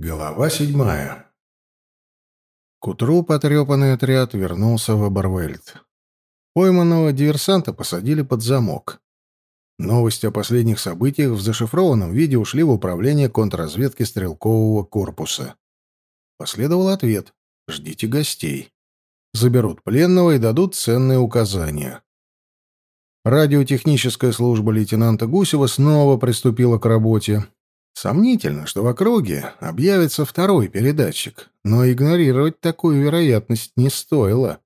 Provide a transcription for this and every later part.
Глава седьмая. К утру потрепанный отряд вернулся в Абервельд. Пойманного диверсанта посадили под замок. Новости о последних событиях в зашифрованном виде ушли в управление контрразведки стрелкового корпуса. Последовал ответ «Ждите гостей». Заберут пленного и дадут ценные указания. Радиотехническая служба лейтенанта Гусева снова приступила к работе. Сомнительно, что в округе объявится второй передатчик, но игнорировать такую вероятность не стоило.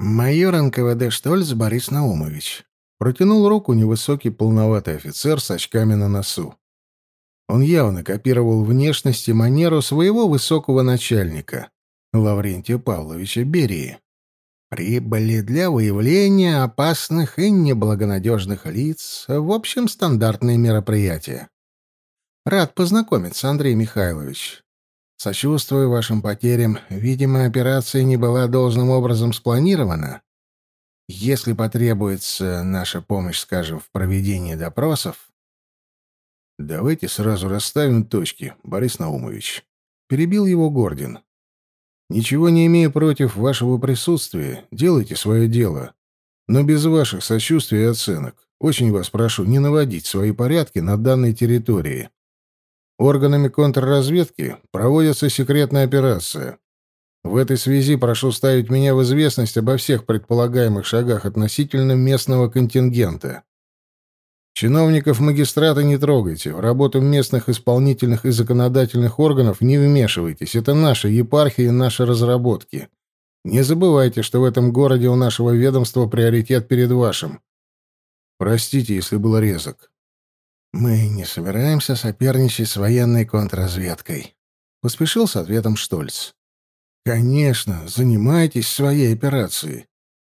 Майор НКВД Штольц Борис Наумович протянул руку невысокий полноватый офицер с очками на носу. Он явно копировал внешность и манеру своего высокого начальника, Лаврентия Павловича Берии. Прибыли для выявления опасных и неблагонадежных лиц, в общем, стандартные мероприятия. Рад познакомиться, Андрей Михайлович. Сочувствую вашим потерям. Видимо, операция не была должным образом спланирована. Если потребуется наша помощь, скажем, в проведении допросов... Давайте сразу расставим точки, Борис Наумович. Перебил его Гордин. Ничего не имею против вашего присутствия. Делайте свое дело. Но без ваших сочувствий и оценок. Очень вас прошу не наводить свои порядки на данной территории. Органами контрразведки проводится секретная операция. В этой связи прошу ставить меня в известность обо всех предполагаемых шагах относительно местного контингента. Чиновников магистрата не трогайте, в работу местных исполнительных и законодательных органов не вмешивайтесь. Это наша епархия и наши разработки. Не забывайте, что в этом городе у нашего ведомства приоритет перед вашим. Простите, если был резок. «Мы не собираемся соперничать с военной контрразведкой», — поспешил с ответом Штольц. «Конечно, занимайтесь своей операцией.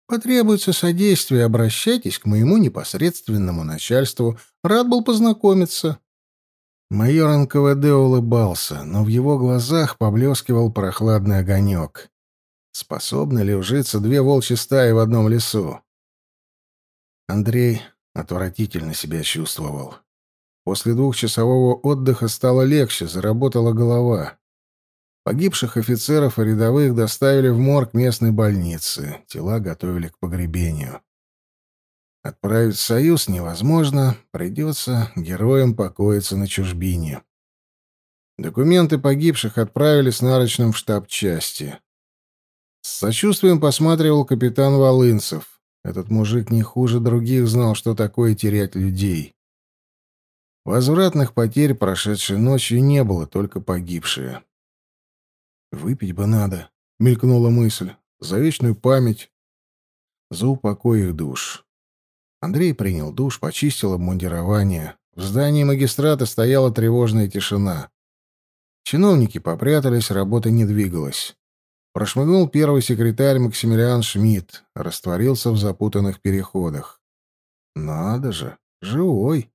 Потребуется содействие, обращайтесь к моему непосредственному начальству. Рад был познакомиться». Майор НКВД улыбался, но в его глазах поблескивал прохладный огонек. Способны ли ужиться две волчьи стаи в одном лесу? Андрей отвратительно себя чувствовал. После двухчасового отдыха стало легче, заработала голова. Погибших офицеров и рядовых доставили в морг местной больницы. Тела готовили к погребению. Отправить в Союз невозможно, придется героям покоиться на чужбине. Документы погибших отправили с нарочным в штаб части. С сочувствием посматривал капитан Волынцев. Этот мужик не хуже других знал, что такое терять людей. Возвратных потерь прошедшей ночью не было, только погибшие. «Выпить бы надо», — мелькнула мысль, — «за вечную память, за упокой их душ». Андрей принял душ, почистил обмундирование. В здании магистрата стояла тревожная тишина. Чиновники попрятались, работа не двигалась. Прошмыгнул первый секретарь Максимилиан Шмидт, растворился в запутанных переходах. «Надо же, живой!»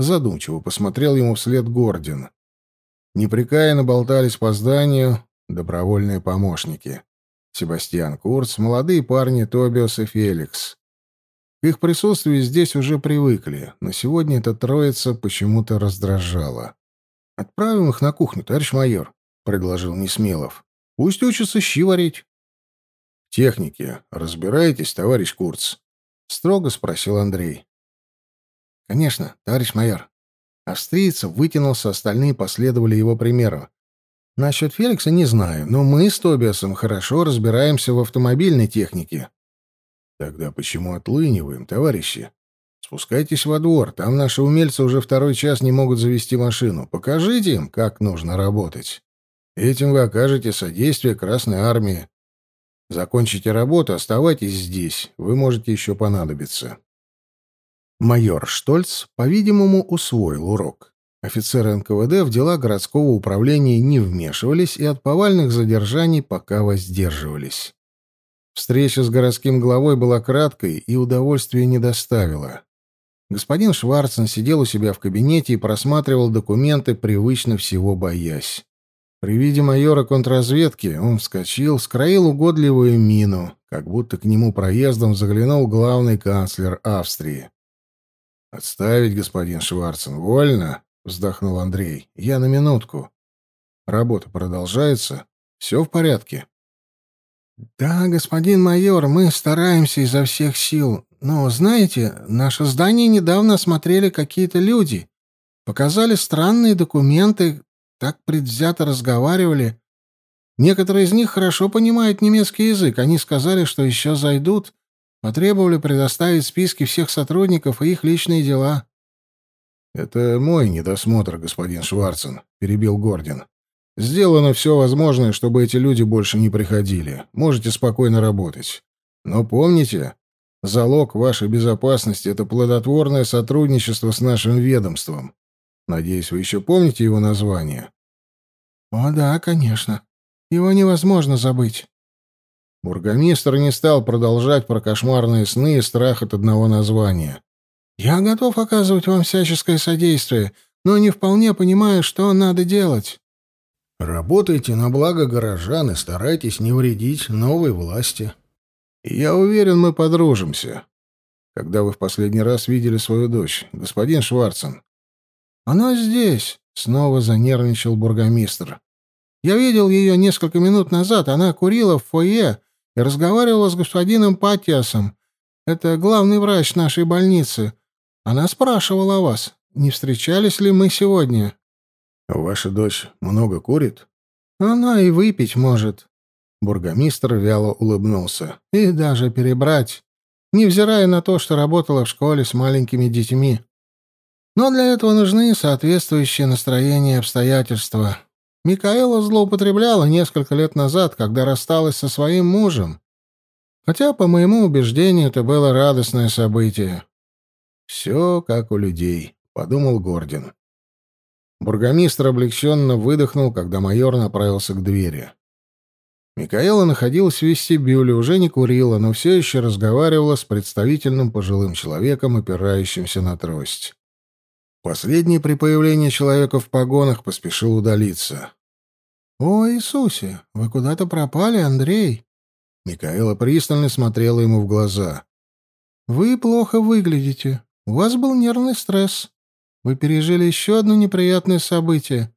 Задумчиво посмотрел ему вслед Гордин. Непрекаянно болтались по зданию добровольные помощники. Себастьян Курц, молодые парни Тобиас и Феликс. К их присутствию здесь уже привыкли, но сегодня эта троица почему-то раздражала. «Отправим их на кухню, товарищ майор», — предложил Несмелов. «Пусть учатся щи варить». «Техники разбираетесь, товарищ Курц?» — строго спросил Андрей. «Конечно, товарищ майор». Австриец вытянулся, остальные последовали его примеру. «Насчет Феликса не знаю, но мы с Тобиасом хорошо разбираемся в автомобильной технике». «Тогда почему отлыниваем, товарищи? Спускайтесь во двор, там наши умельцы уже второй час не могут завести машину. Покажите им, как нужно работать. Этим вы окажете содействие Красной Армии. Закончите работу, оставайтесь здесь, вы можете еще понадобиться». Майор Штольц, по-видимому, усвоил урок. Офицеры НКВД в дела городского управления не вмешивались и от повальных задержаний пока воздерживались. Встреча с городским главой была краткой и удовольствия не доставила. Господин Шварцен сидел у себя в кабинете и просматривал документы, привычно всего боясь. При виде майора контрразведки он вскочил, скроил угодливую мину, как будто к нему проездом заглянул главный канцлер Австрии. «Отставить, господин Шварцен, вольно?» — вздохнул Андрей. «Я на минутку». Работа продолжается? Все в порядке?» «Да, господин майор, мы стараемся изо всех сил. Но, знаете, наше здание недавно осмотрели какие-то люди. Показали странные документы, так предвзято разговаривали. Некоторые из них хорошо понимают немецкий язык. Они сказали, что еще зайдут, потребовали предоставить списки всех сотрудников и их личные дела». «Это мой недосмотр, господин Шварцен», — перебил Гордин. Сделано все возможное, чтобы эти люди больше не приходили. Можете спокойно работать. Но помните, залог вашей безопасности — это плодотворное сотрудничество с нашим ведомством. Надеюсь, вы еще помните его название? О, да, конечно. Его невозможно забыть. Бургомистр не стал продолжать про кошмарные сны и страх от одного названия. «Я готов оказывать вам всяческое содействие, но не вполне понимаю, что надо делать». Работайте на благо горожан и старайтесь не вредить новой власти. я уверен, мы подружимся. Когда вы в последний раз видели свою дочь, господин Шварцен? Она здесь, снова занервничал бургомистр. Я видел ее несколько минут назад. Она курила в фойе и разговаривала с господином Патиасом. Это главный врач нашей больницы. Она спрашивала о вас, не встречались ли мы сегодня. Ваша дочь много курит? Она и выпить может. Бургомистр вяло улыбнулся. И даже перебрать, невзирая на то, что работала в школе с маленькими детьми. Но для этого нужны соответствующие настроения и обстоятельства. Микаэла злоупотребляла несколько лет назад, когда рассталась со своим мужем. Хотя, по моему убеждению, это было радостное событие. «Все как у людей», — подумал Гордин. Бургомистр облегченно выдохнул, когда майор направился к двери. Микаэла находилась в вестибюле, уже не курила, но все еще разговаривала с представительным пожилым человеком, опирающимся на трость. Последний при появлении человека в погонах поспешил удалиться. «О, Иисусе, вы куда-то пропали, Андрей!» Микаэла пристально смотрела ему в глаза. «Вы плохо выглядите. У вас был нервный стресс. Вы пережили еще одно неприятное событие.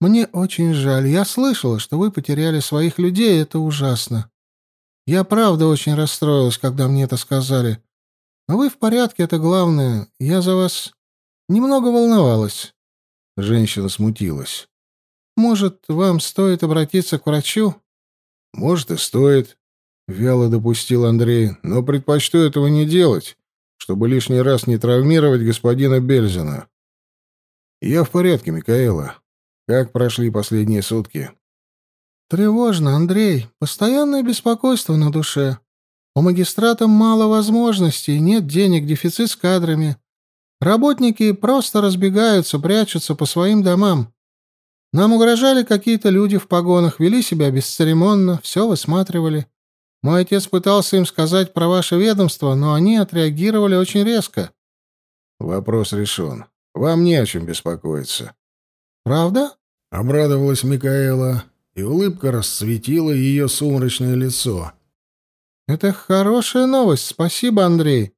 Мне очень жаль. Я слышала, что вы потеряли своих людей, это ужасно. Я правда очень расстроилась, когда мне это сказали. Но вы в порядке, это главное. Я за вас немного волновалась. Женщина смутилась. Может, вам стоит обратиться к врачу? Может и стоит, вяло допустил Андрей, но предпочту этого не делать чтобы лишний раз не травмировать господина Бельзина. «Я в порядке, Микаэла. Как прошли последние сутки?» «Тревожно, Андрей. Постоянное беспокойство на душе. У магистрата мало возможностей, нет денег, дефицит с кадрами. Работники просто разбегаются, прячутся по своим домам. Нам угрожали какие-то люди в погонах, вели себя бесцеремонно, все высматривали. Мой отец пытался им сказать про ваше ведомство, но они отреагировали очень резко. Вопрос решен. Вам не о чем беспокоиться. Правда? Обрадовалась Микаэла, и улыбка расцветила ее сумрачное лицо. Это хорошая новость, спасибо, Андрей.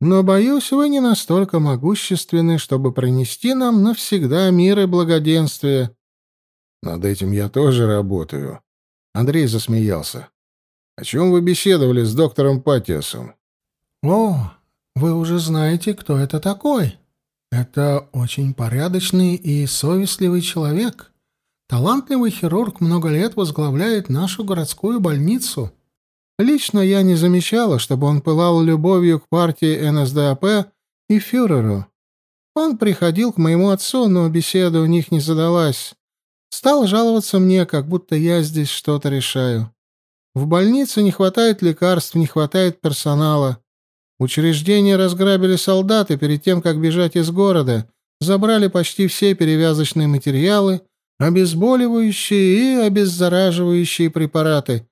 Но, боюсь, вы не настолько могущественны, чтобы принести нам навсегда мир и благоденствие. Над этим я тоже работаю. Андрей засмеялся. О чем вы беседовали с доктором Патиасом? О, вы уже знаете, кто это такой. Это очень порядочный и совестливый человек. Талантливый хирург много лет возглавляет нашу городскую больницу. Лично я не замечала, чтобы он пылал любовью к партии НСДАП и фюреру. Он приходил к моему отцу, но беседа у них не задалась. Стал жаловаться мне, как будто я здесь что-то решаю. В больнице не хватает лекарств, не хватает персонала. Учреждение разграбили солдаты перед тем, как бежать из города, забрали почти все перевязочные материалы, обезболивающие и обеззараживающие препараты.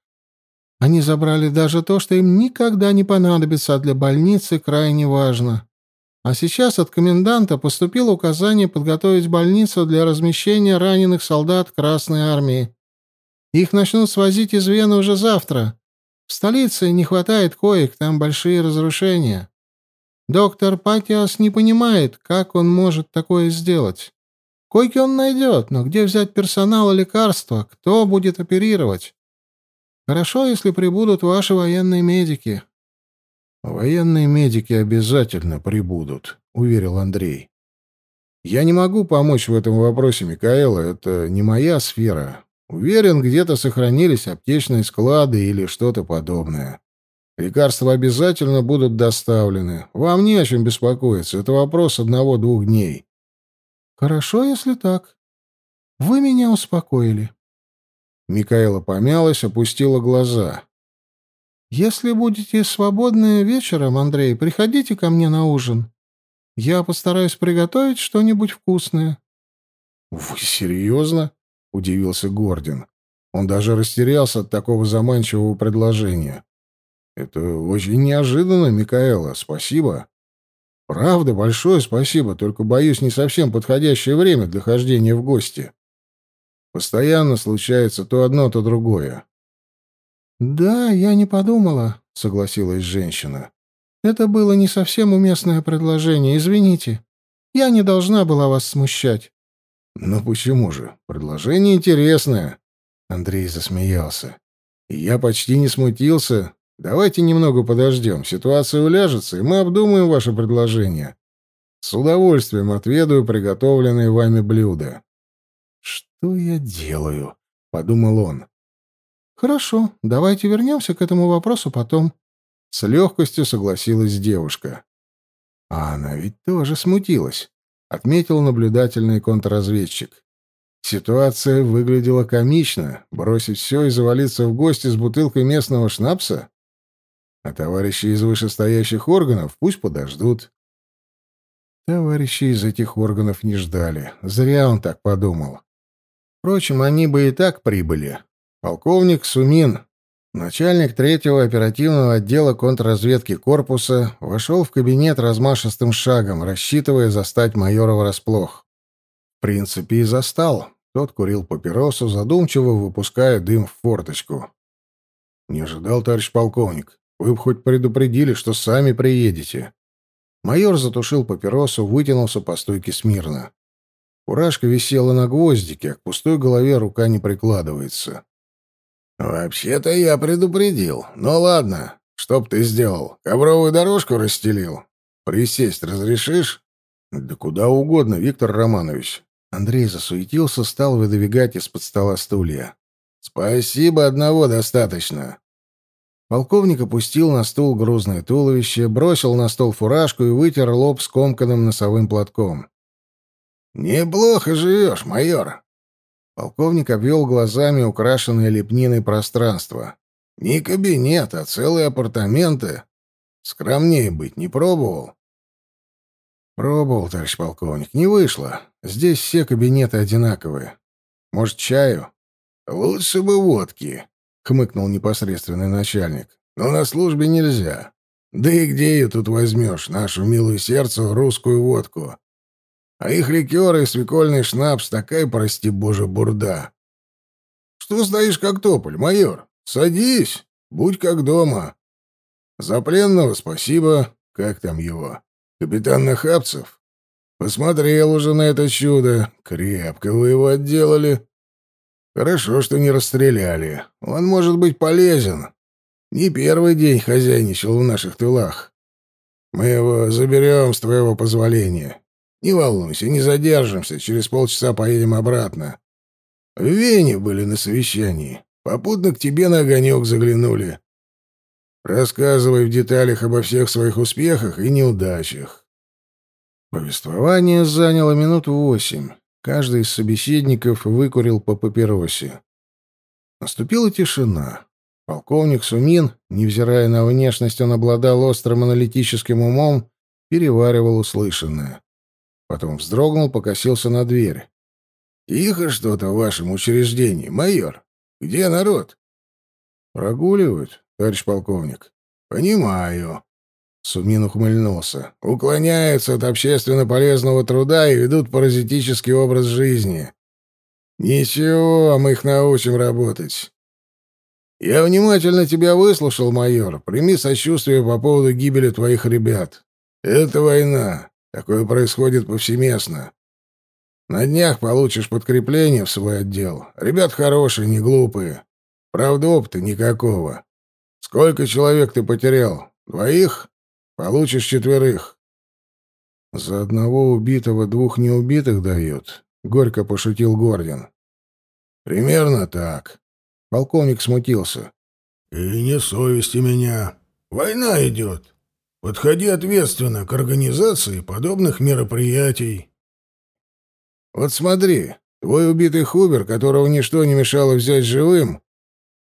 Они забрали даже то, что им никогда не понадобится, а для больницы крайне важно. А сейчас от коменданта поступило указание подготовить больницу для размещения раненых солдат Красной Армии. Их начнут свозить из Вены уже завтра. В столице не хватает коек, там большие разрушения. Доктор Патиас не понимает, как он может такое сделать. Койки он найдет, но где взять персонал и лекарства? Кто будет оперировать? Хорошо, если прибудут ваши военные медики. Военные медики обязательно прибудут, уверил Андрей. Я не могу помочь в этом вопросе, Микаэла, это не моя сфера. Уверен, где-то сохранились аптечные склады или что-то подобное. Лекарства обязательно будут доставлены. Вам не о чем беспокоиться. Это вопрос одного-двух дней. Хорошо, если так. Вы меня успокоили. Микаэла помялась, опустила глаза. Если будете свободны вечером, Андрей, приходите ко мне на ужин. Я постараюсь приготовить что-нибудь вкусное. Вы серьезно? удивился Гордин. Он даже растерялся от такого заманчивого предложения. Это очень неожиданно, Микаэла. Спасибо. Правда, большое спасибо, только боюсь, не совсем подходящее время для хождения в гости. Постоянно случается то одно, то другое. Да, я не подумала, согласилась женщина. Это было не совсем уместное предложение, извините. Я не должна была вас смущать. Ну почему же? Предложение интересное. Андрей засмеялся. Я почти не смутился, Давайте немного подождем, ситуация уляжется, и мы обдумаем ваше предложение. С удовольствием отведаю приготовленные вами блюда. Что я делаю? подумал он. Хорошо, давайте вернемся к этому вопросу потом. С легкостью согласилась девушка. А она ведь тоже смутилась, отметил наблюдательный контрразведчик. Ситуация выглядела комично. Бросить все и завалиться в гости с бутылкой местного шнапса? А товарищи из вышестоящих органов пусть подождут. Товарищи из этих органов не ждали. Зря он так подумал. Впрочем, они бы и так прибыли. Полковник Сумин, начальник третьего оперативного отдела контрразведки корпуса, вошел в кабинет размашистым шагом, рассчитывая застать майора врасплох. В принципе, и застал. Тот курил папиросу, задумчиво выпуская дым в форточку. «Не ожидал, товарищ полковник. Вы бы хоть предупредили, что сами приедете. Майор затушил папиросу, вытянулся по стойке смирно. Фуражка висела на гвоздике, а к пустой голове рука не прикладывается. «Вообще-то я предупредил. Ну ладно, что б ты сделал? Ковровую дорожку расстелил? Присесть разрешишь?» «Да куда угодно, Виктор Романович». Андрей засуетился, стал выдвигать из-под стола стулья. «Спасибо, одного достаточно. Полковник опустил на стул грузное туловище, бросил на стол фуражку и вытер лоб скомканным носовым платком. «Неплохо живешь, майор!» Полковник обвел глазами украшенное лепниной пространство. «Не кабинет, а целые апартаменты. Скромнее быть не пробовал?» «Пробовал, товарищ полковник. Не вышло. Здесь все кабинеты одинаковые. Может, чаю?» «Лучше бы водки», хмыкнул непосредственный начальник. Но на службе нельзя. Да и где ее тут возьмешь, нашу милую сердцу русскую водку? А их ликеры и свекольный шнапс такая, прости боже, бурда. Что стоишь как тополь, майор? Садись, будь как дома. За пленного спасибо. Как там его? Капитан Нахапцев? Посмотрел уже на это чудо. Крепко вы его отделали. Хорошо, что не расстреляли. Он может быть полезен. Не первый день хозяйничал в наших тылах. Мы его заберем с твоего позволения. Не волнуйся, не задержимся. Через полчаса поедем обратно. В Вене были на совещании. Попутно к тебе на огонек заглянули. Рассказывай в деталях обо всех своих успехах и неудачах. Повествование заняло минут восемь. Каждый из собеседников выкурил по папиросе. Наступила тишина. Полковник Сумин, невзирая на внешность, он обладал острым аналитическим умом, переваривал услышанное. Потом вздрогнул, покосился на дверь. «Тихо что-то в вашем учреждении, майор. Где народ?» «Прогуливают, товарищ полковник». «Понимаю. Сумин ухмыльнулся. «Уклоняются от общественно полезного труда и ведут паразитический образ жизни. Ничего, мы их научим работать. Я внимательно тебя выслушал, майор. Прими сочувствие по поводу гибели твоих ребят. Это война. Такое происходит повсеместно. На днях получишь подкрепление в свой отдел. Ребят хорошие, не глупые. Правда, опыта никакого. Сколько человек ты потерял? Двоих? Получишь четверых. За одного убитого двух неубитых дают, — горько пошутил Гордин. Примерно так. Полковник смутился. И не совести меня. Война идет. Подходи ответственно к организации подобных мероприятий. Вот смотри, твой убитый Хубер, которого ничто не мешало взять живым,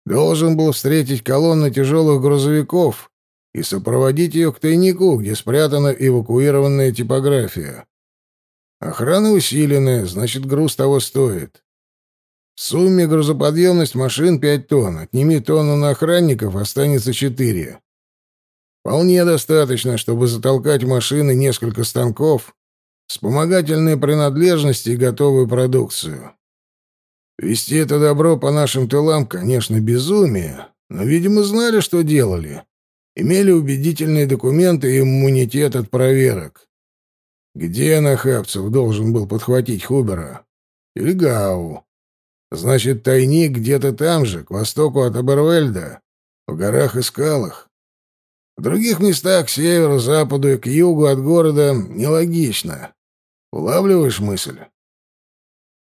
должен был встретить колонну тяжелых грузовиков и сопроводить ее к тайнику, где спрятана эвакуированная типография. Охрана усиленная, значит, груз того стоит. В сумме грузоподъемность машин 5 тонн. Отними тонну на охранников, останется 4. Вполне достаточно, чтобы затолкать в машины несколько станков, вспомогательные принадлежности и готовую продукцию. Вести это добро по нашим тылам, конечно, безумие, но, видимо, знали, что делали. Имели убедительные документы и иммунитет от проверок. Где Нахапцев должен был подхватить Хубера? Или Гау? Значит, тайник где-то там же, к востоку от Абервельда, в горах и скалах. В других местах, к северу, западу и к югу от города, нелогично. Улавливаешь мысль?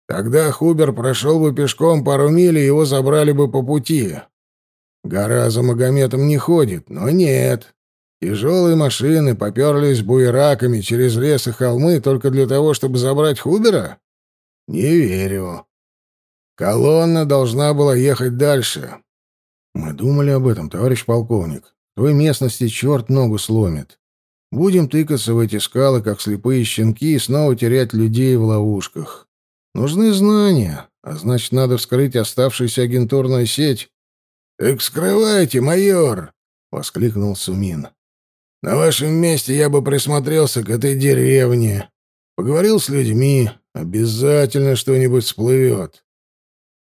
Тогда Хубер прошел бы пешком пару миль, и его забрали бы по пути. Гора за Магометом не ходит, но нет. Тяжелые машины поперлись буераками через лес и холмы только для того, чтобы забрать Хубера? Не верю. Колонна должна была ехать дальше. Мы думали об этом, товарищ полковник. Той местности черт ногу сломит. Будем тыкаться в эти скалы, как слепые щенки, и снова терять людей в ловушках. Нужны знания, а значит, надо вскрыть оставшуюся агентурную сеть. — Так скрывайте, майор! — воскликнул Сумин. — На вашем месте я бы присмотрелся к этой деревне. Поговорил с людьми. Обязательно что-нибудь всплывет.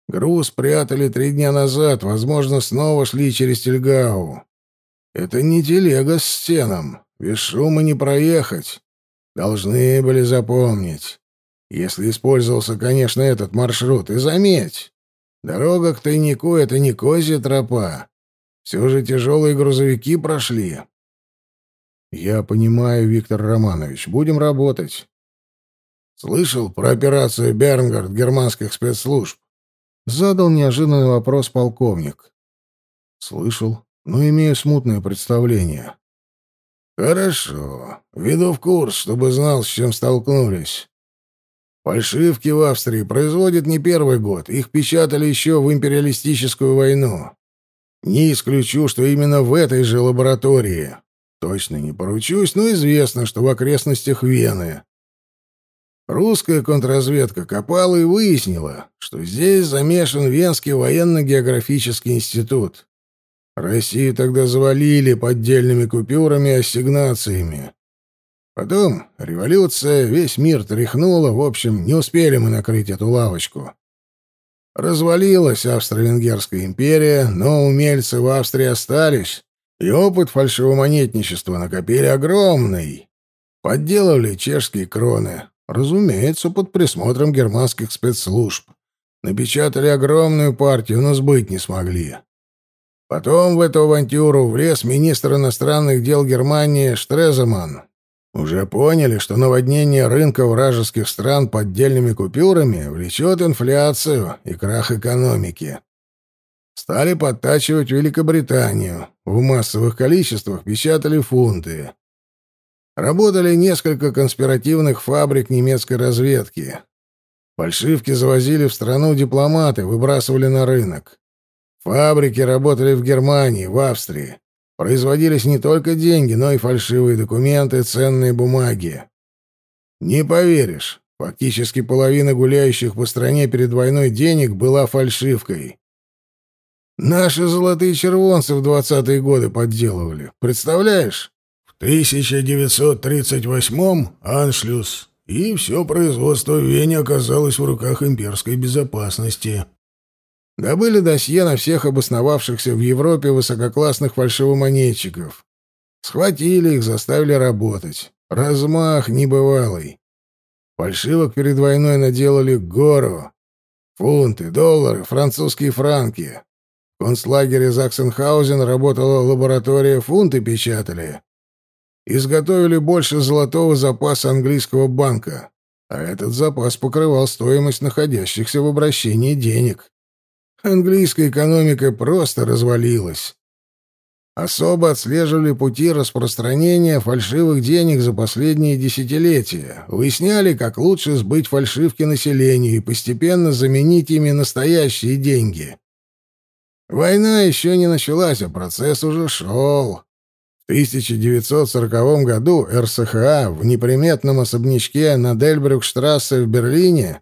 Груз прятали три дня назад, возможно, снова шли через Тельгау. Это не телега с стеном. Без шума не проехать. Должны были запомнить. Если использовался, конечно, этот маршрут. И заметь, дорога к тайнику — это не козья тропа. Все же тяжелые грузовики прошли. Я понимаю, Виктор Романович. Будем работать. Слышал про операцию Бернгард германских спецслужб? Задал неожиданный вопрос полковник. Слышал но имею смутное представление. Хорошо. Веду в курс, чтобы знал, с чем столкнулись. Фальшивки в Австрии производят не первый год. Их печатали еще в империалистическую войну. Не исключу, что именно в этой же лаборатории. Точно не поручусь, но известно, что в окрестностях Вены. Русская контрразведка копала и выяснила, что здесь замешан Венский военно-географический институт. Россию тогда завалили поддельными купюрами и ассигнациями. Потом революция, весь мир тряхнула, в общем, не успели мы накрыть эту лавочку. Развалилась Австро-Венгерская империя, но умельцы в Австрии остались, и опыт фальшивомонетничества накопили огромный. Подделывали чешские кроны, разумеется, под присмотром германских спецслужб. Напечатали огромную партию, но сбыть не смогли. Потом в эту авантюру влез министр иностранных дел Германии Штреземан. Уже поняли, что наводнение рынка вражеских стран поддельными купюрами влечет инфляцию и крах экономики. Стали подтачивать Великобританию. В массовых количествах печатали фунты. Работали несколько конспиративных фабрик немецкой разведки. Фальшивки завозили в страну дипломаты, выбрасывали на рынок. Фабрики работали в Германии, в Австрии. Производились не только деньги, но и фальшивые документы, ценные бумаги. Не поверишь, фактически половина гуляющих по стране перед войной денег была фальшивкой. Наши золотые червонцы в двадцатые годы подделывали. Представляешь? В 1938-м аншлюз, и все производство в Вене оказалось в руках имперской безопасности. Добыли досье на всех обосновавшихся в Европе высококлассных фальшивомонетчиков. Схватили их, заставили работать. Размах небывалый. Фальшивок перед войной наделали гору. Фунты, доллары, французские франки. В концлагере Заксенхаузен работала лаборатория, фунты печатали. Изготовили больше золотого запаса английского банка, а этот запас покрывал стоимость находящихся в обращении денег. Английская экономика просто развалилась. Особо отслеживали пути распространения фальшивых денег за последние десятилетия, выясняли, как лучше сбыть фальшивки населению и постепенно заменить ими настоящие деньги. Война еще не началась, а процесс уже шел. В 1940 году РСХА в неприметном особнячке на Дельбрюкштрассе в Берлине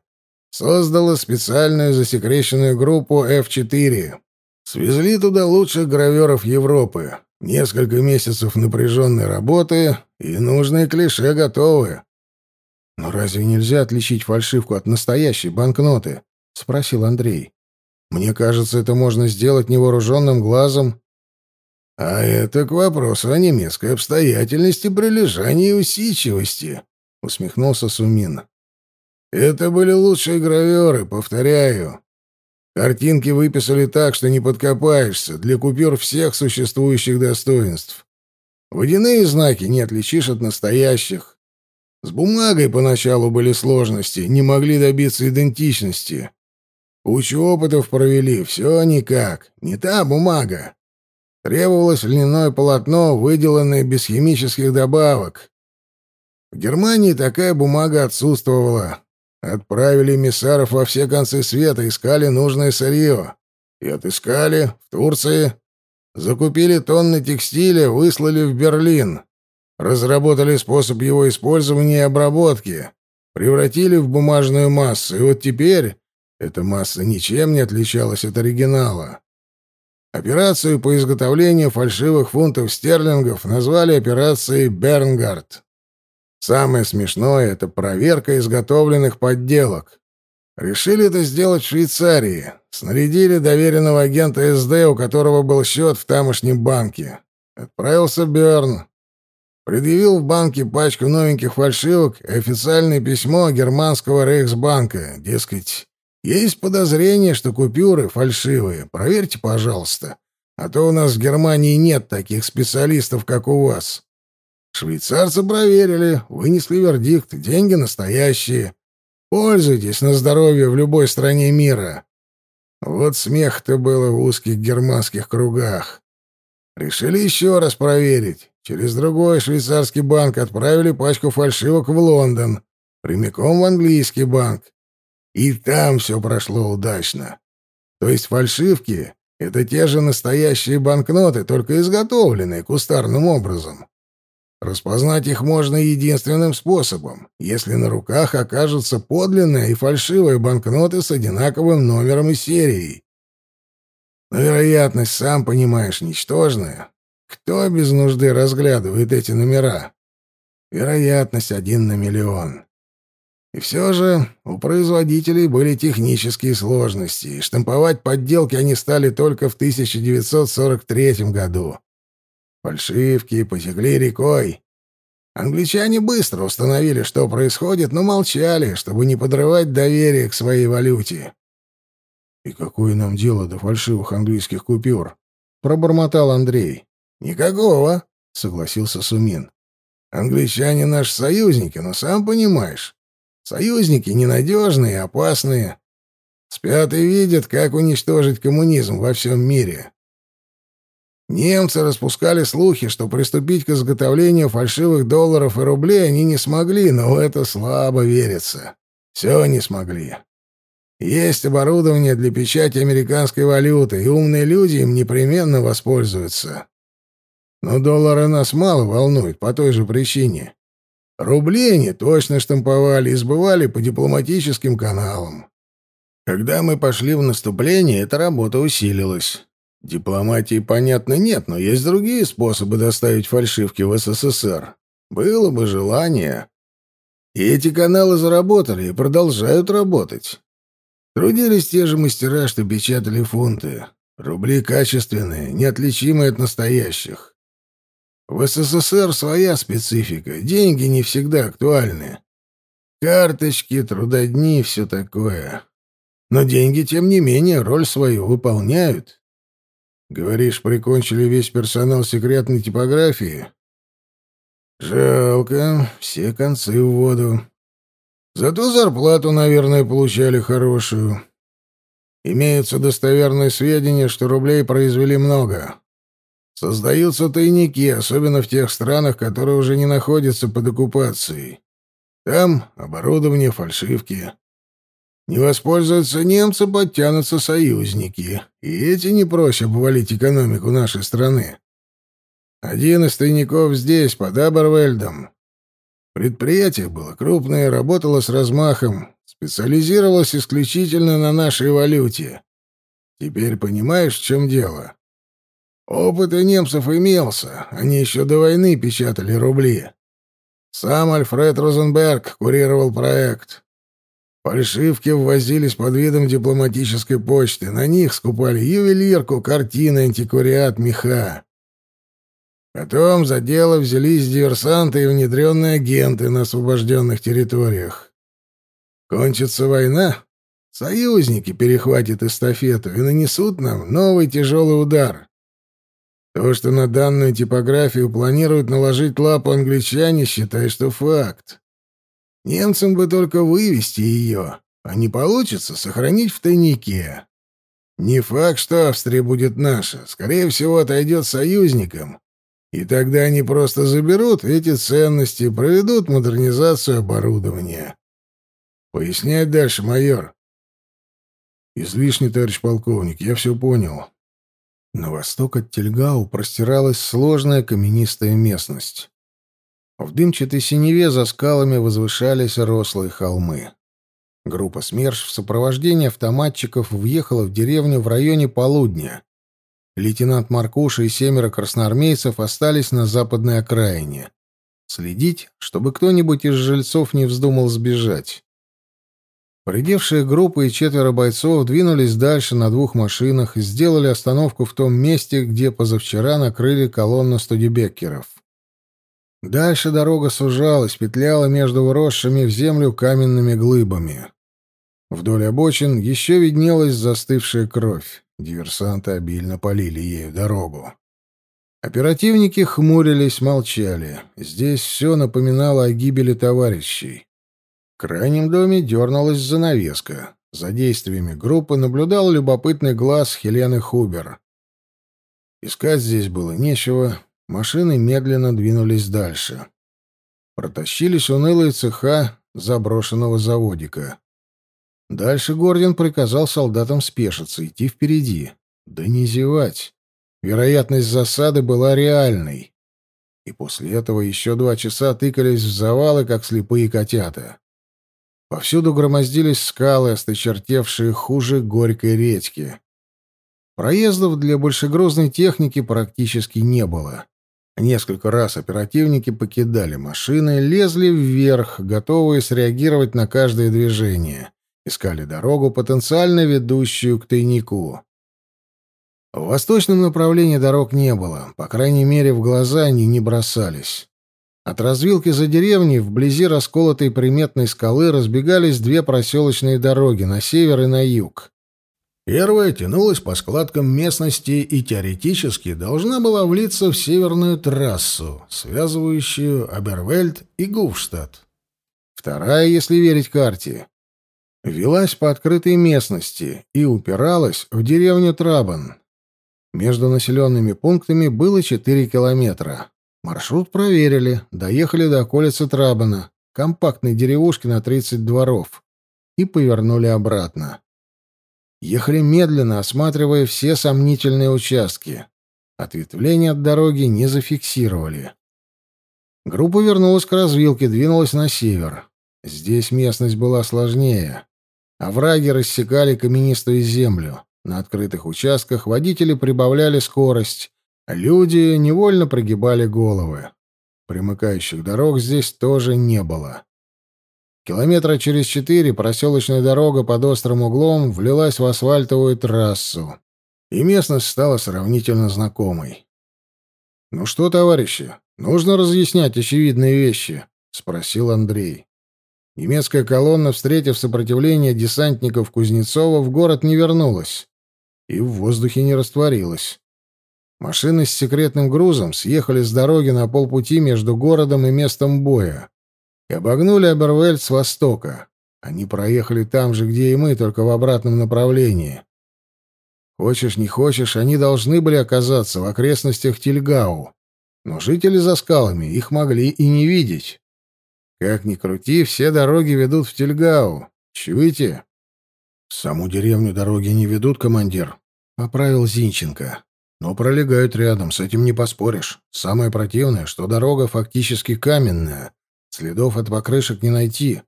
создала специальную засекреченную группу F4. Свезли туда лучших граверов Европы. Несколько месяцев напряженной работы, и нужные клише готовы. «Но разве нельзя отличить фальшивку от настоящей банкноты?» — спросил Андрей. «Мне кажется, это можно сделать невооруженным глазом». «А это к вопросу о немецкой обстоятельности, прилежании и усидчивости», — усмехнулся Сумин. «Это были лучшие граверы, повторяю. Картинки выписали так, что не подкопаешься, для купюр всех существующих достоинств. Водяные знаки не отличишь от настоящих. С бумагой поначалу были сложности, не могли добиться идентичности. Кучу опытов провели, все никак, не та бумага. Требовалось льняное полотно, выделанное без химических добавок. В Германии такая бумага отсутствовала, Отправили эмиссаров во все концы света, искали нужное сырье. И отыскали в Турции. Закупили тонны текстиля, выслали в Берлин. Разработали способ его использования и обработки. Превратили в бумажную массу. И вот теперь эта масса ничем не отличалась от оригинала. Операцию по изготовлению фальшивых фунтов стерлингов назвали операцией «Бернгард». Самое смешное — это проверка изготовленных подделок. Решили это сделать в Швейцарии. Снарядили доверенного агента СД, у которого был счет в тамошнем банке. Отправился Берн. Предъявил в банке пачку новеньких фальшивок и официальное письмо германского рейхсбанка. Дескать, есть подозрение, что купюры фальшивые. Проверьте, пожалуйста. А то у нас в Германии нет таких специалистов, как у вас. Швейцарцы проверили, вынесли вердикт, деньги настоящие. Пользуйтесь на здоровье в любой стране мира. Вот смех-то было в узких германских кругах. Решили еще раз проверить. Через другой швейцарский банк отправили пачку фальшивок в Лондон, прямиком в английский банк. И там все прошло удачно. То есть фальшивки — это те же настоящие банкноты, только изготовленные кустарным образом. Распознать их можно единственным способом, если на руках окажутся подлинные и фальшивые банкноты с одинаковым номером и серией. Но вероятность, сам понимаешь, ничтожная. Кто без нужды разглядывает эти номера? Вероятность один на миллион. И все же у производителей были технические сложности, и штамповать подделки они стали только в 1943 году. Фальшивки потекли рекой. Англичане быстро установили, что происходит, но молчали, чтобы не подрывать доверие к своей валюте. «И какое нам дело до фальшивых английских купюр?» — пробормотал Андрей. «Никакого», — согласился Сумин. «Англичане наши союзники, но сам понимаешь, союзники ненадежные и опасные. Спят и видят, как уничтожить коммунизм во всем мире. Немцы распускали слухи, что приступить к изготовлению фальшивых долларов и рублей они не смогли, но это слабо верится. Все не смогли. Есть оборудование для печати американской валюты, и умные люди им непременно воспользуются. Но доллары нас мало волнуют по той же причине. Рубли они точно штамповали и сбывали по дипломатическим каналам. Когда мы пошли в наступление, эта работа усилилась. Дипломатии, понятно, нет, но есть другие способы доставить фальшивки в СССР. Было бы желание. И эти каналы заработали и продолжают работать. Трудились те же мастера, что печатали фунты. Рубли качественные, неотличимые от настоящих. В СССР своя специфика, деньги не всегда актуальны. Карточки, трудодни, все такое. Но деньги, тем не менее, роль свою выполняют. Говоришь, прикончили весь персонал секретной типографии? Жалко, все концы в воду. Зато зарплату, наверное, получали хорошую. Имеются достоверные сведения, что рублей произвели много. Создаются тайники, особенно в тех странах, которые уже не находятся под оккупацией. Там оборудование, фальшивки. Не воспользуются немцы, подтянутся союзники. И эти не прочь обвалить экономику нашей страны. Один из тайников здесь, под Абервельдом. Предприятие было крупное, работало с размахом, специализировалось исключительно на нашей валюте. Теперь понимаешь, в чем дело? Опыт у немцев имелся, они еще до войны печатали рубли. Сам Альфред Розенберг курировал проект. Фальшивки ввозились под видом дипломатической почты. На них скупали ювелирку, картины, антиквариат, меха. Потом за дело взялись диверсанты и внедренные агенты на освобожденных территориях. Кончится война, союзники перехватят эстафету и нанесут нам новый тяжелый удар. То, что на данную типографию планируют наложить лапу англичане, считай, что факт. Немцам бы только вывести ее, а не получится сохранить в тайнике. Не факт, что Австрия будет наша. Скорее всего, отойдет союзникам. И тогда они просто заберут эти ценности и проведут модернизацию оборудования. Пояснять дальше, майор. Излишне, товарищ полковник, я все понял. На восток от Тельгау простиралась сложная каменистая местность. В дымчатой синеве за скалами возвышались рослые холмы. Группа СМЕРШ в сопровождении автоматчиков въехала в деревню в районе полудня. Лейтенант Маркуша и семеро красноармейцев остались на западной окраине. Следить, чтобы кто-нибудь из жильцов не вздумал сбежать. Поредевшая группа и четверо бойцов двинулись дальше на двух машинах и сделали остановку в том месте, где позавчера накрыли колонну студебеккеров. Дальше дорога сужалась, петляла между вросшими в землю каменными глыбами. Вдоль обочин еще виднелась застывшая кровь. Диверсанты обильно полили ею дорогу. Оперативники хмурились, молчали. Здесь все напоминало о гибели товарищей. В крайнем доме дернулась занавеска. За действиями группы наблюдал любопытный глаз Хелены Хубер. Искать здесь было нечего, машины медленно двинулись дальше. Протащились унылые цеха заброшенного заводика. Дальше Гордин приказал солдатам спешиться, идти впереди. Да не зевать. Вероятность засады была реальной. И после этого еще два часа тыкались в завалы, как слепые котята. Повсюду громоздились скалы, осточертевшие хуже горькой редьки. Проездов для большегрузной техники практически не было. Несколько раз оперативники покидали машины, лезли вверх, готовые среагировать на каждое движение. Искали дорогу, потенциально ведущую к тайнику. В восточном направлении дорог не было, по крайней мере, в глаза они не бросались. От развилки за деревней вблизи расколотой приметной скалы разбегались две проселочные дороги на север и на юг. Первая тянулась по складкам местности и теоретически должна была влиться в северную трассу, связывающую Абервельд и Гуфштадт. Вторая, если верить карте, велась по открытой местности и упиралась в деревню Трабан. Между населенными пунктами было 4 километра. Маршрут проверили, доехали до околицы Трабана, компактной деревушки на 30 дворов, и повернули обратно. Ехали медленно, осматривая все сомнительные участки. Ответвления от дороги не зафиксировали. Группа вернулась к развилке, двинулась на север. Здесь местность была сложнее. Овраги рассекали каменистую землю. На открытых участках водители прибавляли скорость, Люди невольно прогибали головы. Примыкающих дорог здесь тоже не было. Километра через четыре проселочная дорога под острым углом влилась в асфальтовую трассу, и местность стала сравнительно знакомой. «Ну что, товарищи, нужно разъяснять очевидные вещи?» — спросил Андрей. Немецкая колонна, встретив сопротивление десантников Кузнецова, в город не вернулась и в воздухе не растворилась. Машины с секретным грузом съехали с дороги на полпути между городом и местом боя и обогнули Абервельд с востока. Они проехали там же, где и мы, только в обратном направлении. Хочешь, не хочешь, они должны были оказаться в окрестностях Тильгау. Но жители за скалами их могли и не видеть. Как ни крути, все дороги ведут в Тильгау. Чуете? — Саму деревню дороги не ведут, командир, — поправил Зинченко. Но пролегают рядом, с этим не поспоришь. Самое противное, что дорога фактически каменная. Следов от покрышек не найти.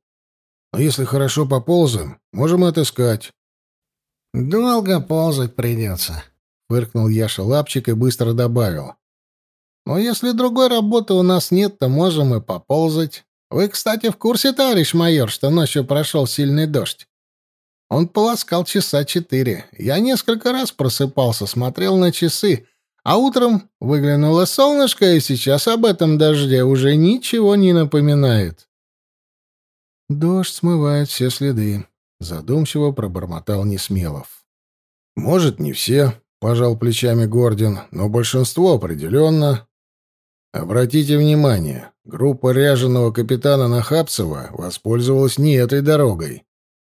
Но если хорошо поползаем, можем отыскать. «Долго ползать придется», — фыркнул Яша Лапчик и быстро добавил. «Но если другой работы у нас нет, то можем и поползать. Вы, кстати, в курсе, товарищ майор, что ночью прошел сильный дождь? Он полоскал часа четыре. Я несколько раз просыпался, смотрел на часы, а утром выглянуло солнышко, и сейчас об этом дожде уже ничего не напоминает. «Дождь смывает все следы», — задумчиво пробормотал Несмелов. «Может, не все», — пожал плечами Гордин, — «но большинство определенно. Обратите внимание, группа ряженого капитана Нахапцева воспользовалась не этой дорогой.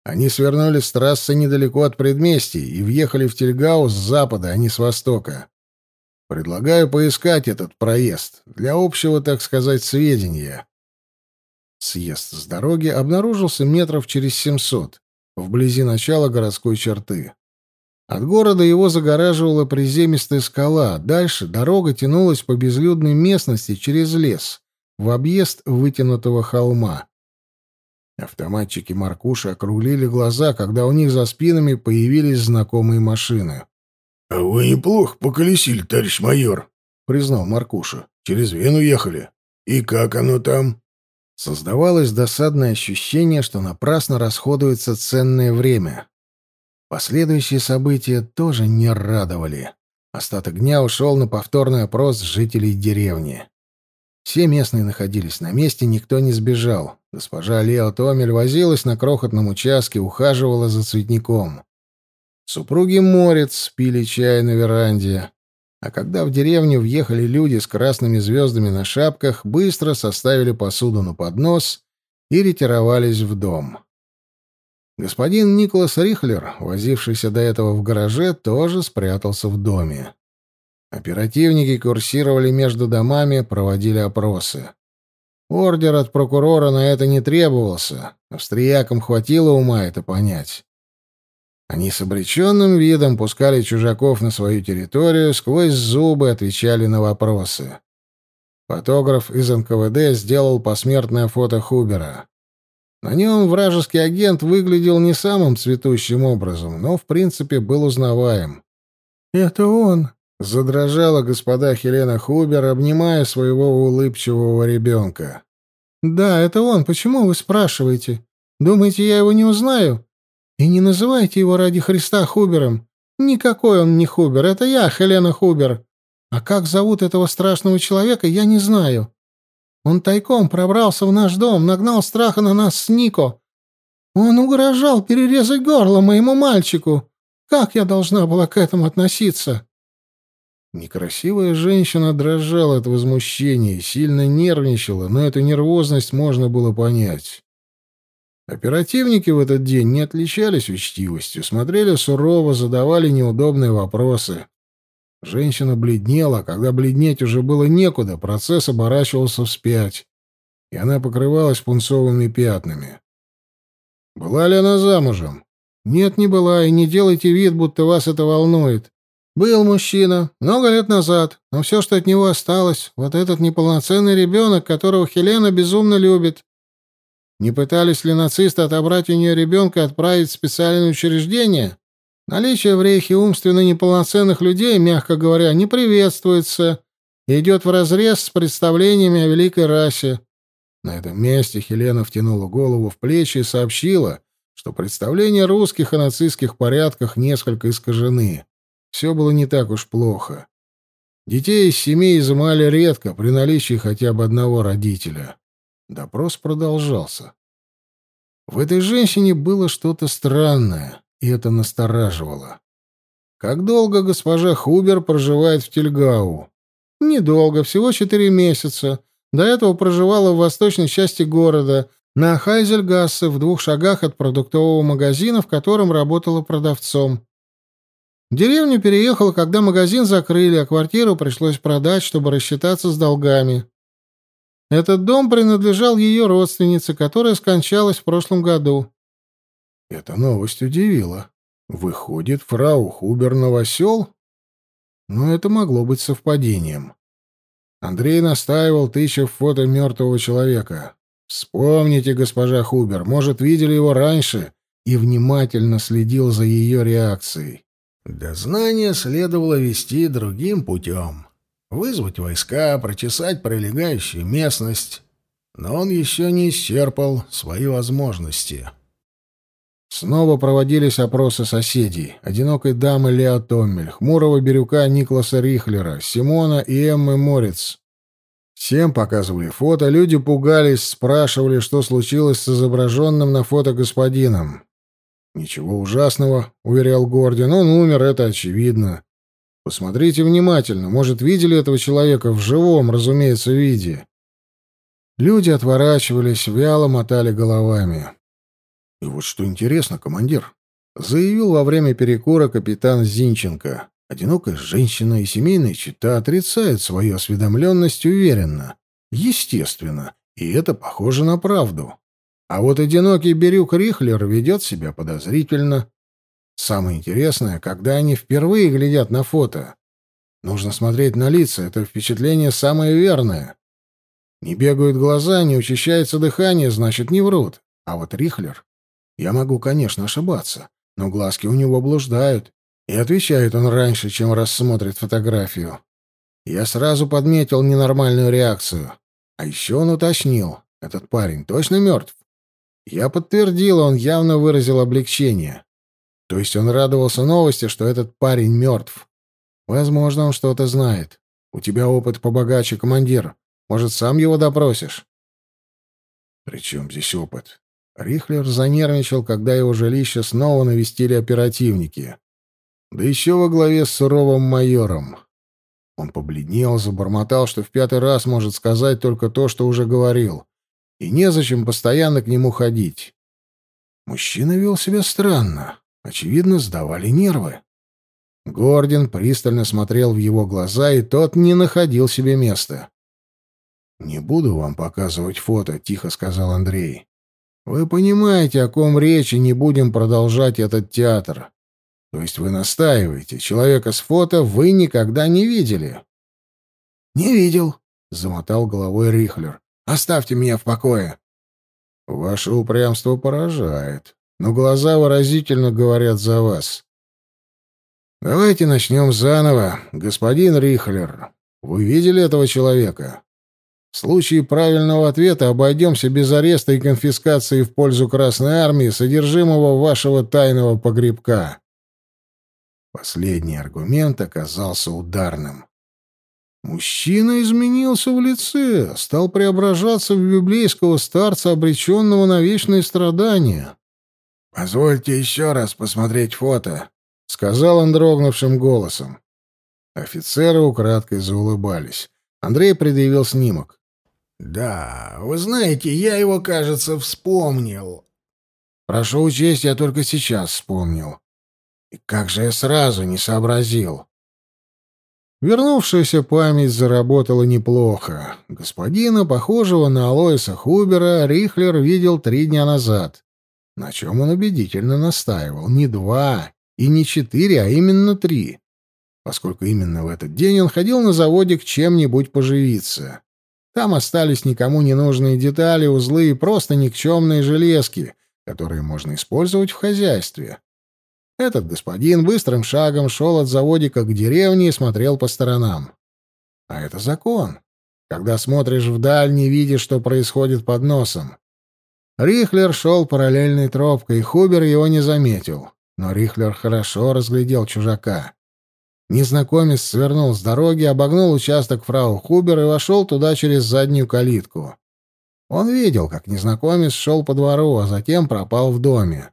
Они свернули с трассы недалеко от предместий и въехали в Тельгау с запада, а не с востока. Предлагаю поискать этот проезд для общего, так сказать, сведения. Съезд с дороги обнаружился метров через семьсот, вблизи начала городской черты. От города его загораживала приземистая скала, дальше дорога тянулась по безлюдной местности через лес, в объезд вытянутого холма. Автоматчики Маркуши округлили глаза, когда у них за спинами появились знакомые машины. — А вы неплохо поколесили, товарищ майор, — признал Маркуша. — Через Вену ехали. И как оно там? Создавалось досадное ощущение, что напрасно расходуется ценное время. Последующие события тоже не радовали. Остаток дня ушел на повторный опрос жителей деревни. Все местные находились на месте, никто не сбежал. Госпожа Лео Томель возилась на крохотном участке, ухаживала за цветником. Супруги Морец пили чай на веранде. А когда в деревню въехали люди с красными звездами на шапках, быстро составили посуду на поднос и ретировались в дом. Господин Николас Рихлер, возившийся до этого в гараже, тоже спрятался в доме. Оперативники курсировали между домами, проводили опросы. Ордер от прокурора на это не требовался. Австриякам хватило ума это понять. Они с обреченным видом пускали чужаков на свою территорию, сквозь зубы отвечали на вопросы. Фотограф из НКВД сделал посмертное фото Хубера. На нем вражеский агент выглядел не самым цветущим образом, но, в принципе, был узнаваем. «Это он!» Задрожала господа Хелена Хубер, обнимая своего улыбчивого ребенка. «Да, это он. Почему вы спрашиваете? Думаете, я его не узнаю? И не называйте его ради Христа Хубером. Никакой он не Хубер. Это я, Хелена Хубер. А как зовут этого страшного человека, я не знаю. Он тайком пробрался в наш дом, нагнал страха на нас с Нико. Он угрожал перерезать горло моему мальчику. Как я должна была к этому относиться?» Некрасивая женщина дрожала от возмущения и сильно нервничала, но эту нервозность можно было понять. Оперативники в этот день не отличались учтивостью, смотрели сурово, задавали неудобные вопросы. Женщина бледнела, когда бледнеть уже было некуда, процесс оборачивался вспять, и она покрывалась пунцовыми пятнами. Была ли она замужем? Нет, не была, и не делайте вид, будто вас это волнует. Был мужчина, много лет назад, но все, что от него осталось, вот этот неполноценный ребенок, которого Хелена безумно любит. Не пытались ли нацисты отобрать у нее ребенка и отправить в специальное учреждение? Наличие в рейхе умственно неполноценных людей, мягко говоря, не приветствуется и идет вразрез с представлениями о великой расе. На этом месте Хелена втянула голову в плечи и сообщила, что представления русских о нацистских порядках несколько искажены. Все было не так уж плохо. Детей из семей изымали редко, при наличии хотя бы одного родителя. Допрос продолжался. В этой женщине было что-то странное, и это настораживало. Как долго госпожа Хубер проживает в Тельгау? Недолго, всего четыре месяца. До этого проживала в восточной части города, на Хайзельгассе, в двух шагах от продуктового магазина, в котором работала продавцом. В деревню переехала, когда магазин закрыли, а квартиру пришлось продать, чтобы рассчитаться с долгами. Этот дом принадлежал ее родственнице, которая скончалась в прошлом году. Эта новость удивила. Выходит, фрау Хубер новосел? Но это могло быть совпадением. Андрей настаивал, тыча фото мертвого человека. «Вспомните, госпожа Хубер, может, видели его раньше?» и внимательно следил за ее реакцией. Дознание следовало вести другим путем. Вызвать войска, прочесать прилегающую местность. Но он еще не исчерпал свои возможности. Снова проводились опросы соседей. Одинокой дамы Лео Томмель, хмурого бирюка Никласа Рихлера, Симона и Эммы Морец. Всем показывали фото, люди пугались, спрашивали, что случилось с изображенным на фото господином. «Ничего ужасного», — уверял Гордин, — «он умер, это очевидно. Посмотрите внимательно, может, видели этого человека в живом, разумеется, виде». Люди отворачивались, вяло мотали головами. И вот что интересно, командир, заявил во время перекура капитан Зинченко. Одинокая женщина и семейная чита отрицают свою осведомленность уверенно. Естественно, и это похоже на правду. А вот одинокий Бирюк Рихлер ведет себя подозрительно. Самое интересное, когда они впервые глядят на фото. Нужно смотреть на лица, это впечатление самое верное. Не бегают глаза, не учащается дыхание, значит, не врут. А вот Рихлер я могу, конечно, ошибаться, но глазки у него блуждают, и отвечает он раньше, чем рассмотрит фотографию. Я сразу подметил ненормальную реакцию. А еще он уточнил, этот парень точно мертв? Я подтвердил, он явно выразил облегчение. То есть он радовался новости, что этот парень мертв. Возможно, он что-то знает. У тебя опыт побогаче, командир. Может, сам его допросишь? При чем здесь опыт? Рихлер занервничал, когда его жилище снова навестили оперативники. Да еще во главе с суровым майором. Он побледнел, забормотал, что в пятый раз может сказать только то, что уже говорил. И незачем постоянно к нему ходить. Мужчина вел себя странно. Очевидно, сдавали нервы. Гордин пристально смотрел в его глаза, и тот не находил себе места. «Не буду вам показывать фото», — тихо сказал Андрей. Вы понимаете, о ком речь, и не будем продолжать этот театр. То есть вы настаиваете, человека с фото вы никогда не видели? Не видел, замотал головой Рихлер. Оставьте меня в покое. Ваше упрямство поражает, но глаза выразительно говорят за вас. Давайте начнем заново, господин Рихлер. Вы видели этого человека? В случае правильного ответа обойдемся без ареста и конфискации в пользу Красной Армии содержимого вашего тайного погребка. Последний аргумент оказался ударным. Мужчина изменился в лице, стал преображаться в библейского старца, обреченного на вечные страдания. «Позвольте еще раз посмотреть фото», — сказал он дрогнувшим голосом. Офицеры украдкой заулыбались. Андрей предъявил снимок. «Да, вы знаете, я его, кажется, вспомнил». «Прошу учесть, я только сейчас вспомнил. И как же я сразу не сообразил?» Вернувшаяся память заработала неплохо. Господина, похожего на Алоиса Хубера, Рихлер видел три дня назад. На чем он убедительно настаивал. Не два и не четыре, а именно три. Поскольку именно в этот день он ходил на заводик чем-нибудь поживиться. Там остались никому не нужные детали, узлы и просто никчемные железки, которые можно использовать в хозяйстве. Этот господин быстрым шагом шел от заводика к деревне и смотрел по сторонам. А это закон. Когда смотришь вдаль, не видишь, что происходит под носом. Рихлер шел параллельной тропкой, и Хубер его не заметил. Но Рихлер хорошо разглядел чужака. Незнакомец свернул с дороги, обогнул участок фрау Хубер и вошел туда через заднюю калитку. Он видел, как незнакомец шел по двору, а затем пропал в доме.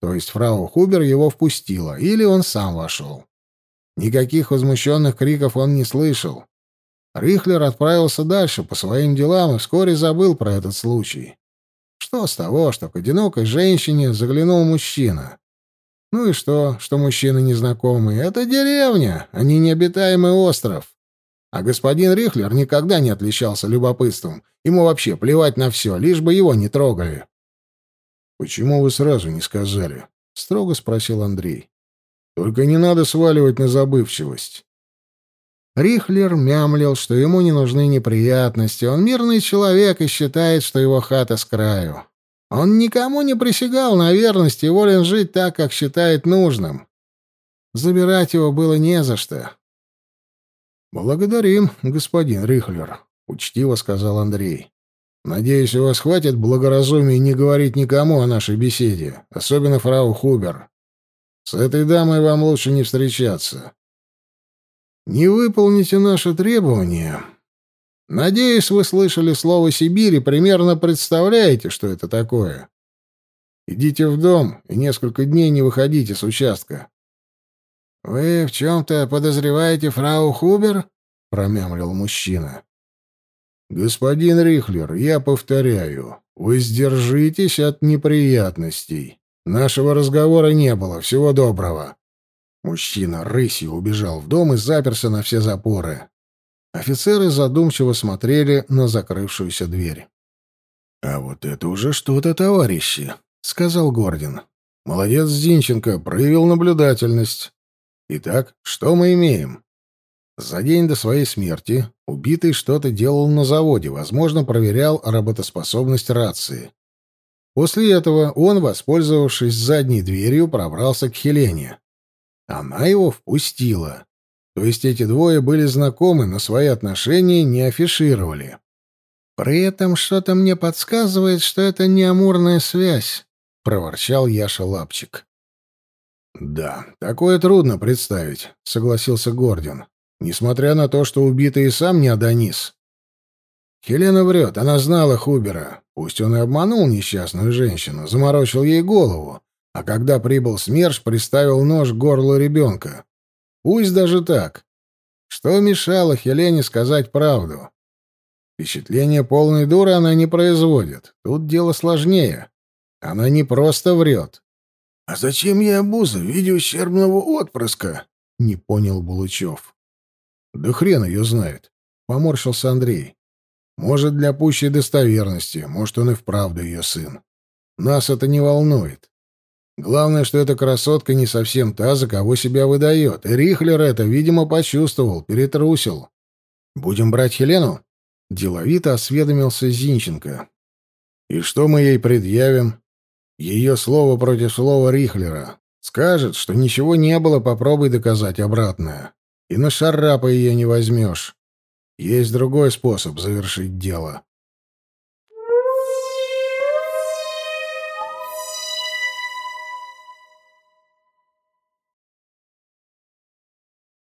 То есть фрау Хубер его впустила, или он сам вошел. Никаких возмущенных криков он не слышал. Рихлер отправился дальше по своим делам и вскоре забыл про этот случай. Что с того, что к одинокой женщине заглянул мужчина? Ну и что, что мужчины незнакомые? Это деревня, а не необитаемый остров. А господин Рихлер никогда не отличался любопытством. Ему вообще плевать на все, лишь бы его не трогали. «Почему вы сразу не сказали?» — строго спросил Андрей. «Только не надо сваливать на забывчивость». Рихлер мямлил, что ему не нужны неприятности, он мирный человек и считает, что его хата с краю. Он никому не присягал на верность и волен жить так, как считает нужным. Забирать его было не за что. «Благодарим, господин Рихлер», — учтиво сказал Андрей. «Надеюсь, у вас хватит благоразумия не говорить никому о нашей беседе, особенно фрау Хубер. С этой дамой вам лучше не встречаться. Не выполните наши требования, Надеюсь, вы слышали слово «Сибирь» и примерно представляете, что это такое. Идите в дом и несколько дней не выходите с участка. — Вы в чем-то подозреваете фрау Хубер? — промямлил мужчина. — Господин Рихлер, я повторяю, вы сдержитесь от неприятностей. Нашего разговора не было. Всего доброго. Мужчина рысью убежал в дом и заперся на все запоры. Офицеры задумчиво смотрели на закрывшуюся дверь. «А вот это уже что-то, товарищи», — сказал Гордин. «Молодец, Зинченко, проявил наблюдательность. Итак, что мы имеем?» За день до своей смерти убитый что-то делал на заводе, возможно, проверял работоспособность рации. После этого он, воспользовавшись задней дверью, пробрался к Хелене. Она его впустила. То есть эти двое были знакомы, но свои отношения не афишировали. «При этом что-то мне подсказывает, что это не амурная связь», — проворчал Яша Лапчик. «Да, такое трудно представить», — согласился Гордин. «Несмотря на то, что убитый и сам не Адонис». Хелена врет, она знала Хубера. Пусть он и обманул несчастную женщину, заморочил ей голову, а когда прибыл СМЕРШ, приставил нож к горлу ребенка. Пусть даже так. Что мешало Хелене сказать правду? Впечатление полной дуры она не производит. Тут дело сложнее. Она не просто врет. — А зачем ей обуза в виде ущербного отпрыска? — не понял Булычев. — Да хрен ее знает. — поморщился Андрей. — Может, для пущей достоверности, может, он и вправду ее сын. Нас это не волнует. Главное, что эта красотка не совсем та, за кого себя выдает. И Рихлер это, видимо, почувствовал, перетрусил. «Будем брать Хелену?» — деловито осведомился Зинченко. «И что мы ей предъявим?» «Ее слово против слова Рихлера. Скажет, что ничего не было, попробуй доказать обратное. И на шарапа ее не возьмешь. Есть другой способ завершить дело».